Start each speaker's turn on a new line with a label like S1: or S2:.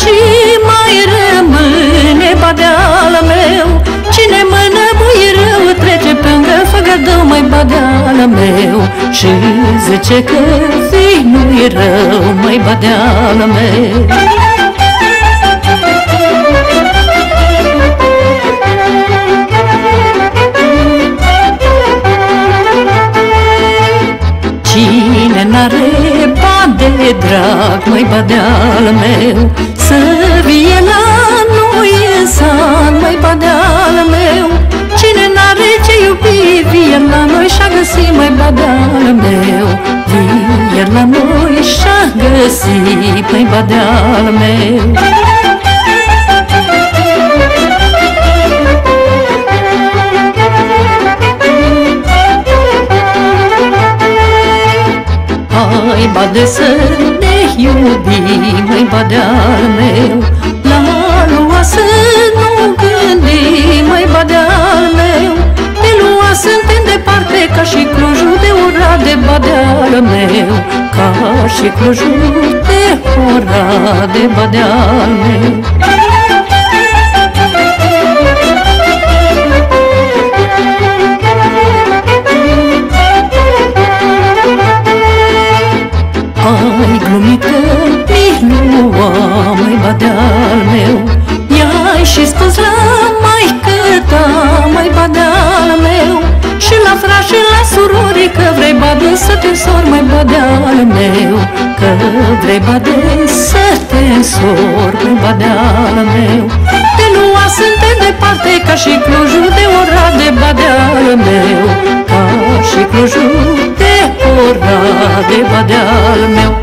S1: și mai rămâne badeala meu. Cine mână bui rău trece pe lângă făgădău mai badeala meu. Și zice că fi nu-i rău mai badeala meu. Cine n-are bade drag, mai badeal meu. Să vie la noi în sat, mai badeal meu. Cine n-are ce iubi, vie la noi și-a găsit, mai badeal meu. Vie la noi și-a găsit, mai badeal meu Hai, bade să ne iubim, mai badeal meu. La lua să nu gândim, mai badeal meu. De lua suntem departe, ca și Clujul de ora de badeal meu. Ca și Clujul de ora de badeal meu lumită Nici nu am mai badal meu. I-ai și spus la maică ta mai badal meu. Și la fraș și la surori Că vrei badă să te însor mai badal meu. Că vrei badă să te însor mai badal meu. De lua suntem departe Ca și Clujul de ora de badal meu. Ca și Clujul de ora de badal meu.